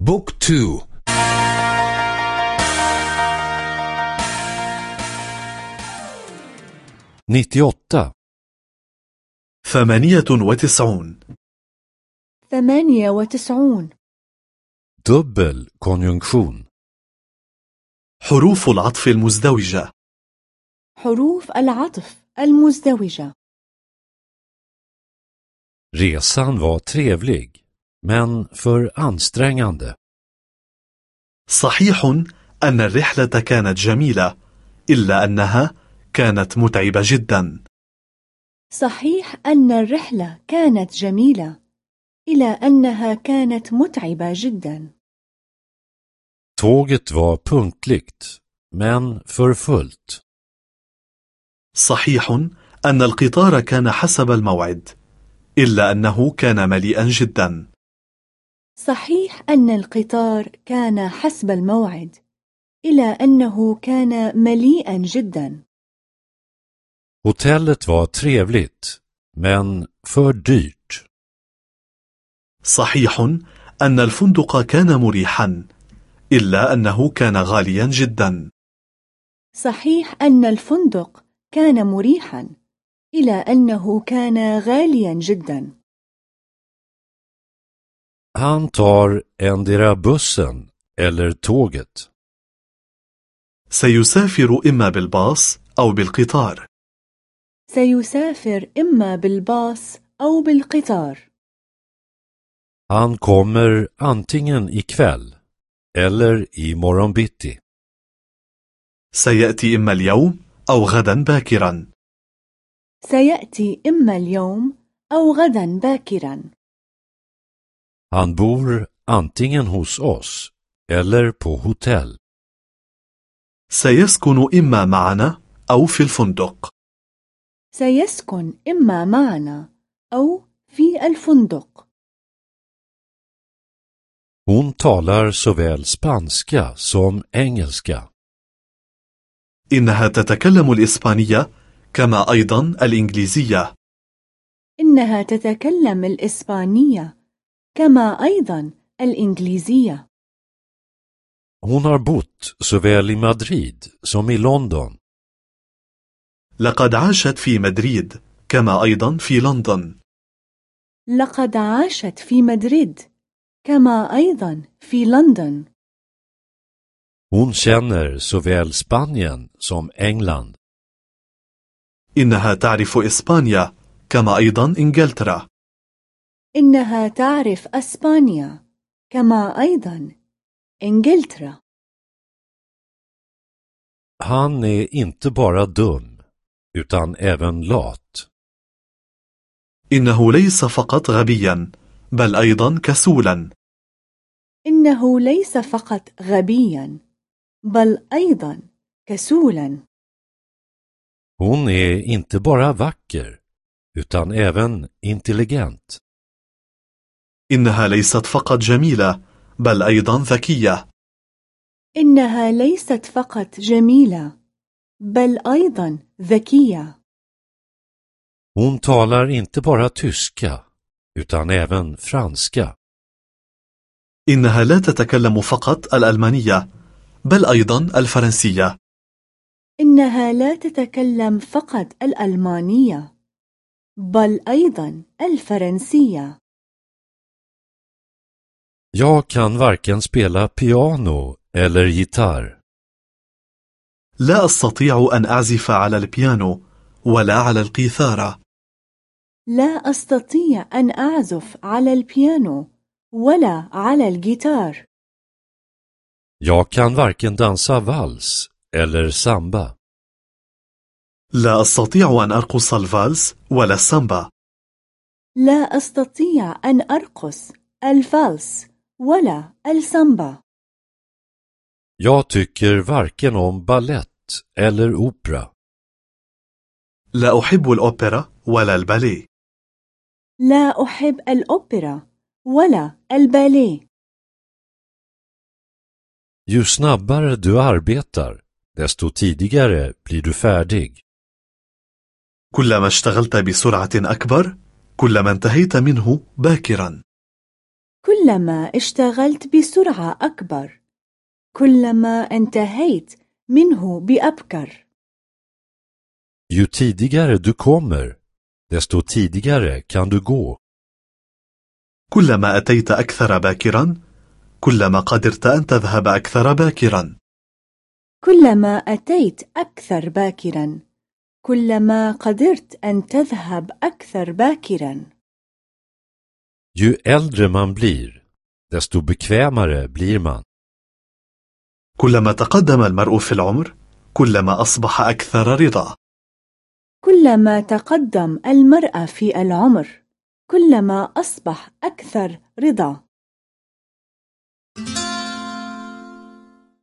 بوك تو. nittioåtta ثمانية وتسعون. ثمانية وتسعون. dubbel konjunktion حروف العطف المزدوجة. حروف العطف المزدوجة. Resan var trevlig, men för ansträngande. صحيح أن الرحلة كانت جميلة إلا أنها كانت متعبة جدا صحيح أن الرحلة كانت جميلة إلى أنها كانت متعبة جدا Tåget var punktligt, men för fullt. صحيح أن القطار كان حسب الموعد إلا أنه كان مليئا جدا صحيح أن القطار كان حسب الموعد إلى أنه كان مليئا جدا. Hotellet var trevligt, men för dyrt. صحيح أن الفندق كان مريحا إلا أنه كان غاليا جدا. صحيح أن الفندق كان مريحا إلى أنه كان غاليا جدا. Han tar endera bussen eller tåget. سيسافر إما بالباص أو بالقطار سيسافر إما بالباص أو بالقطار Han kommer antingen ikväll eller i morgon bitti. سيأتي إما اليوم أو غدا باكرا سيأتي إما اليوم أو غدا باكرا Han bor antingen hos oss eller på hotell. سيسكن إما معنا أو في الفندق سيسكن إما معنا أو في الفندق Hon talar såväl spanska som engelska. إنها تتكلم الإسبانية كما أيضا الإنجليزية إنها تتكلم الإسبانية كما أيضا الإنجليزية Hon har bott såväl i Madrid som i London. لقد عاشت في مدريد كما أيضا في لندن لقد عاشت في مدريد كما أيضا في لندن Hon känner såväl Spanien som England. إنها تعرف إسبانيا كما أيضا إنجلترا إنها تعرف أسبانيا كما أيضا إنجلترا Han är inte bara dum, utan även lat. إنه ليس فقط غبيا بل أيضا كسولا إنه ليس فقط غبيا بل أيضا كسولا Hon är inte bara vacker, utan även intelligent. إنها ليست فقط جميلة بل أيضا ذكية. إنها ليست فقط جميلة بل أيضا ذكية. Hon talar inte bara tyska, utan även franska. إنها لا تتكلم فقط الألمانية بل أيضا الفرنسية. إنها لا تتكلم فقط الألمانية بل أيضا الفرنسية. Jag kan varken spela piano eller gitarr. لا أستطيع أن أعزف على البيانو ولا على القيثارة لا أستطيع أن أعزف على البيانو ولا على الجيتار Jag kan varken dansa vals eller samba. لا أستطيع أن أرقص الفالس ولا السامبا لا أستطيع أن أرقص الفالس ولا السامبا Jag tycker varken om ballett eller opera. لا أحب الأوبرا ولا الباليه لا أحب الأوبرا ولا الباليه Ju snabbare du arbetar, desto tidigare blir du färdig. كلما اشتغلت بسرعة أكبر كلما انتهيت منه باكرا كلما اشتغلت بسرعة أكبر. كلما انتهيت منه بأبكر. Ju tidigare du kommer, desto tidigare kan du gå. كلما أتيت أكثر باكرا كلما قدرت أن تذهب أكثر باكرا. كلما أتيت أكثر باكرا كلما قدرت أن تذهب أكثر باكرا. Ju äldre man blir, desto bekvämare blir man. كلما تقدم المرء في العمر كلما أصبح أكثر رضا كلما تقدم المرأة في العمر كلما أصبح أكثر رضا